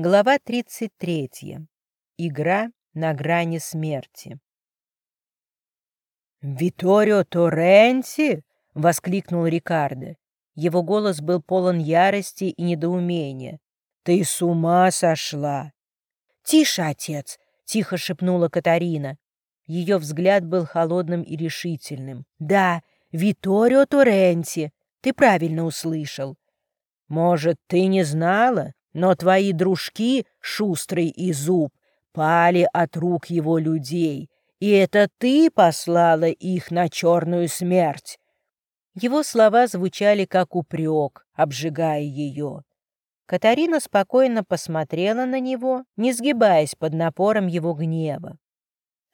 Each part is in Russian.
Глава 33. Игра на грани смерти. «Виторио Торренти!» — воскликнул Рикардо. Его голос был полон ярости и недоумения. «Ты с ума сошла!» «Тише, отец!» — тихо шепнула Катарина. Ее взгляд был холодным и решительным. «Да, Виторио Торренти! Ты правильно услышал!» «Может, ты не знала?» Но твои дружки, Шустрый и Зуб, пали от рук его людей, и это ты послала их на черную смерть. Его слова звучали как упрек, обжигая ее. Катарина спокойно посмотрела на него, не сгибаясь под напором его гнева.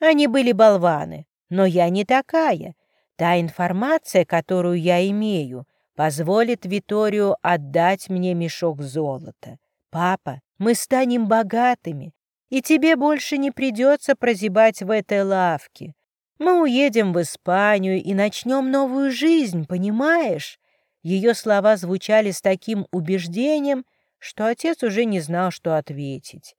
Они были болваны, но я не такая. Та информация, которую я имею, позволит Виторию отдать мне мешок золота. «Папа, мы станем богатыми, и тебе больше не придется прозябать в этой лавке. Мы уедем в Испанию и начнем новую жизнь, понимаешь?» Ее слова звучали с таким убеждением, что отец уже не знал, что ответить.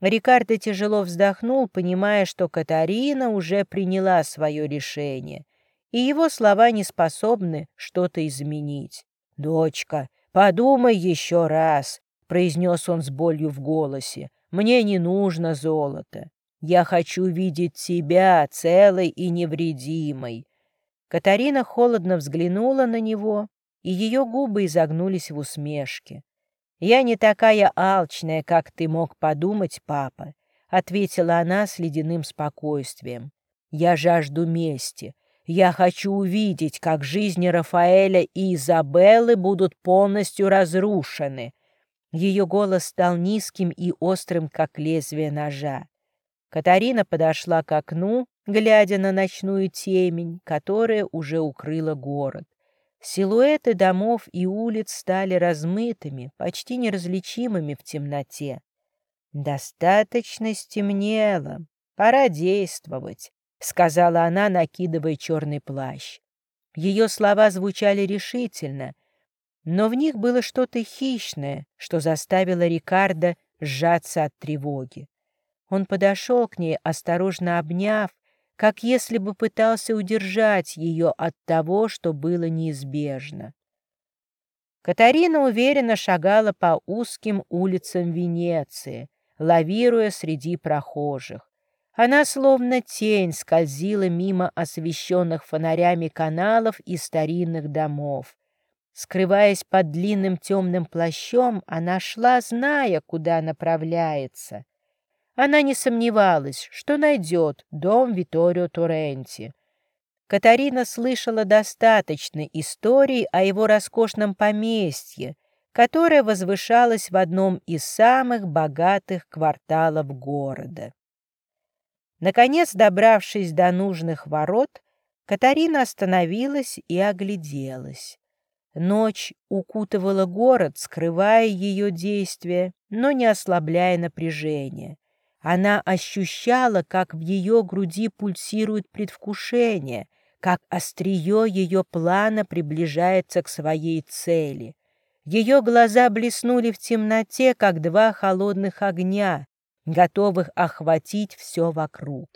Рикардо тяжело вздохнул, понимая, что Катарина уже приняла свое решение, и его слова не способны что-то изменить. «Дочка, подумай еще раз произнес он с болью в голосе. «Мне не нужно золото. Я хочу видеть тебя целой и невредимой». Катарина холодно взглянула на него, и ее губы изогнулись в усмешке. «Я не такая алчная, как ты мог подумать, папа», — ответила она с ледяным спокойствием. «Я жажду мести. Я хочу увидеть, как жизни Рафаэля и Изабеллы будут полностью разрушены, ее голос стал низким и острым, как лезвие ножа. Катарина подошла к окну, глядя на ночную темень, которая уже укрыла город. Силуэты домов и улиц стали размытыми, почти неразличимыми в темноте. «Достаточно стемнело. Пора действовать», — сказала она, накидывая черный плащ. Ее слова звучали решительно, но в них было что-то хищное, что заставило Рикардо сжаться от тревоги. Он подошел к ней, осторожно обняв, как если бы пытался удержать ее от того, что было неизбежно. Катарина уверенно шагала по узким улицам Венеции, лавируя среди прохожих. Она словно тень скользила мимо освещенных фонарями каналов и старинных домов, Скрываясь под длинным темным плащом, она шла, зная, куда направляется. Она не сомневалась, что найдет дом Виторио Торренти. Катарина слышала достаточно историй о его роскошном поместье, которое возвышалось в одном из самых богатых кварталов города. Наконец, добравшись до нужных ворот, Катарина остановилась и огляделась. Ночь укутывала город, скрывая ее действия, но не ослабляя напряжение. Она ощущала, как в ее груди пульсирует предвкушение, как острие ее плана приближается к своей цели. Ее глаза блеснули в темноте, как два холодных огня, готовых охватить все вокруг.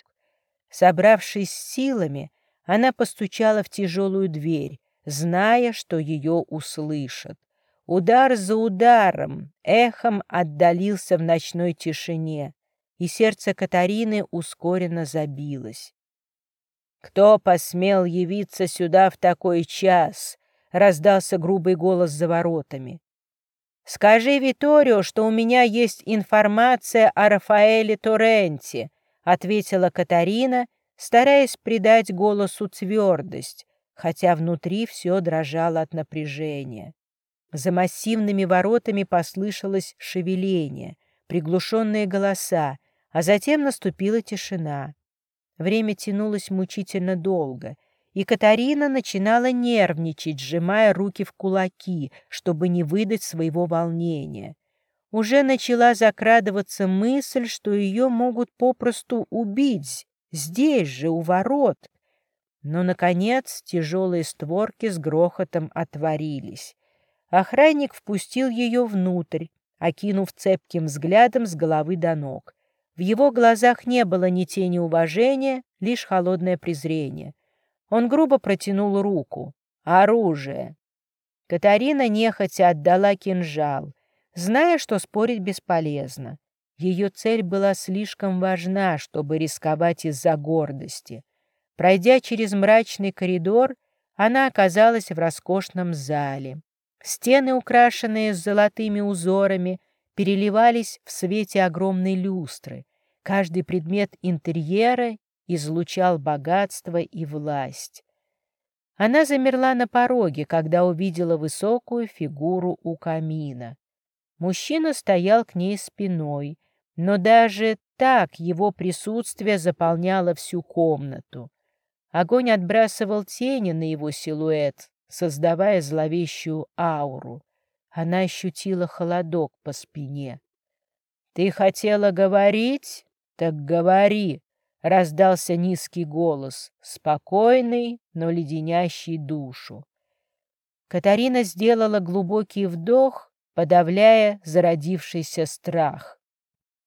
Собравшись силами, она постучала в тяжелую дверь, зная, что ее услышат. Удар за ударом эхом отдалился в ночной тишине, и сердце Катарины ускоренно забилось. «Кто посмел явиться сюда в такой час?» — раздался грубый голос за воротами. «Скажи Виторио, что у меня есть информация о Рафаэле Торренте», — ответила Катарина, стараясь придать голосу твердость, хотя внутри все дрожало от напряжения. За массивными воротами послышалось шевеление, приглушенные голоса, а затем наступила тишина. Время тянулось мучительно долго, и Катарина начинала нервничать, сжимая руки в кулаки, чтобы не выдать своего волнения. Уже начала закрадываться мысль, что ее могут попросту убить здесь же, у ворот, но, наконец, тяжелые створки с грохотом отворились. Охранник впустил ее внутрь, окинув цепким взглядом с головы до ног. В его глазах не было ни тени уважения, лишь холодное презрение. Он грубо протянул руку. «Оружие!» Катарина нехотя отдала кинжал, зная, что спорить бесполезно. Ее цель была слишком важна, чтобы рисковать из-за гордости. Пройдя через мрачный коридор, она оказалась в роскошном зале. Стены, украшенные золотыми узорами, переливались в свете огромной люстры. Каждый предмет интерьера излучал богатство и власть. Она замерла на пороге, когда увидела высокую фигуру у камина. Мужчина стоял к ней спиной, но даже так его присутствие заполняло всю комнату. Огонь отбрасывал тени на его силуэт, создавая зловещую ауру. Она ощутила холодок по спине. «Ты хотела говорить? Так говори!» — раздался низкий голос, спокойный, но леденящий душу. Катарина сделала глубокий вдох, подавляя зародившийся страх.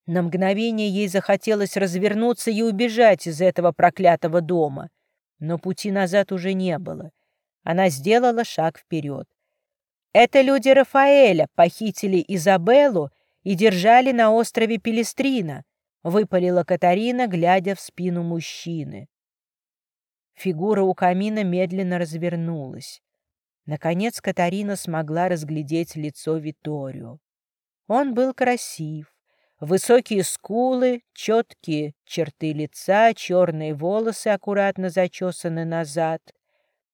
На мгновение ей захотелось развернуться и убежать из этого проклятого дома, но пути назад уже не было. Она сделала шаг вперед. Это люди Рафаэля похитили Изабеллу и держали на острове Пелестрина, выпалила Катарина, глядя в спину мужчины. Фигура у камина медленно развернулась. Наконец Катарина смогла разглядеть лицо Виторио. Он был красив, Высокие скулы, четкие черты лица, черные волосы аккуратно зачесаны назад.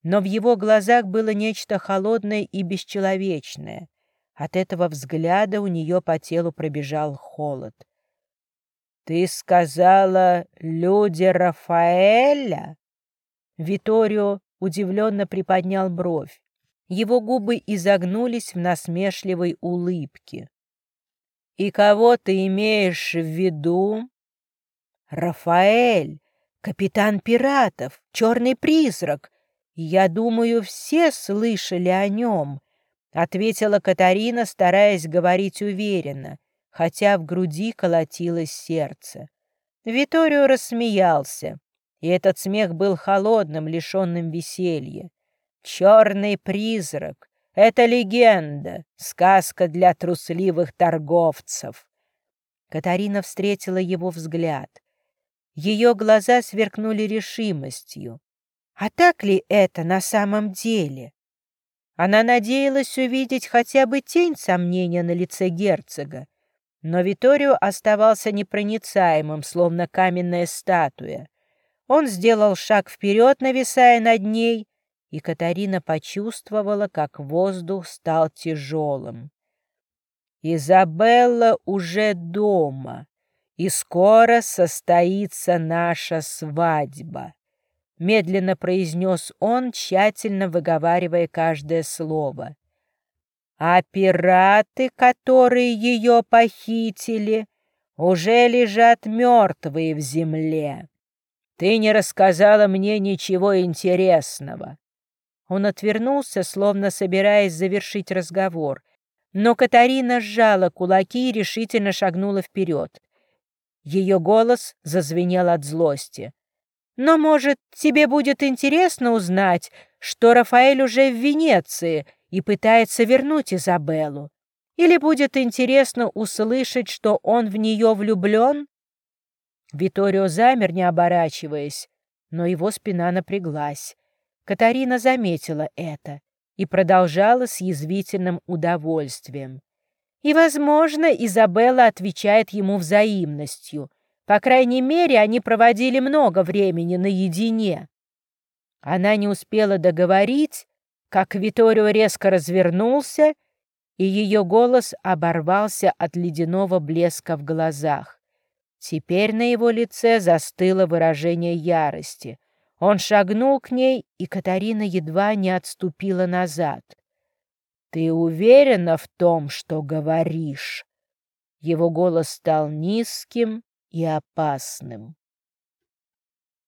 Но в его глазах было нечто холодное и бесчеловечное. От этого взгляда у нее по телу пробежал холод. «Ты сказала, люди Рафаэля?» Виторио удивленно приподнял бровь. Его губы изогнулись в насмешливой улыбке. «И кого ты имеешь в виду?» «Рафаэль, капитан пиратов, черный призрак. Я думаю, все слышали о нем», — ответила Катарина, стараясь говорить уверенно, хотя в груди колотилось сердце. Виторио рассмеялся, и этот смех был холодным, лишенным веселья. «Черный призрак! Это легенда, сказка для трусливых торговцев. Катарина встретила его взгляд. Ее глаза сверкнули решимостью. А так ли это на самом деле? Она надеялась увидеть хотя бы тень сомнения на лице герцога, но Виторио оставался непроницаемым, словно каменная статуя. Он сделал шаг вперед, нависая над ней, и Катарина почувствовала, как воздух стал тяжелым. «Изабелла уже дома, и скоро состоится наша свадьба», — медленно произнес он, тщательно выговаривая каждое слово. «А пираты, которые ее похитили, уже лежат мертвые в земле. Ты не рассказала мне ничего интересного. Он отвернулся, словно собираясь завершить разговор. Но Катарина сжала кулаки и решительно шагнула вперед. Ее голос зазвенел от злости. «Но, может, тебе будет интересно узнать, что Рафаэль уже в Венеции и пытается вернуть Изабеллу? Или будет интересно услышать, что он в нее влюблен?» Виторио замер, не оборачиваясь, но его спина напряглась. Катарина заметила это и продолжала с язвительным удовольствием. И, возможно, Изабелла отвечает ему взаимностью. По крайней мере, они проводили много времени наедине. Она не успела договорить, как Виторио резко развернулся, и ее голос оборвался от ледяного блеска в глазах. Теперь на его лице застыло выражение ярости. Он шагнул к ней, и Катарина едва не отступила назад. «Ты уверена в том, что говоришь?» Его голос стал низким и опасным.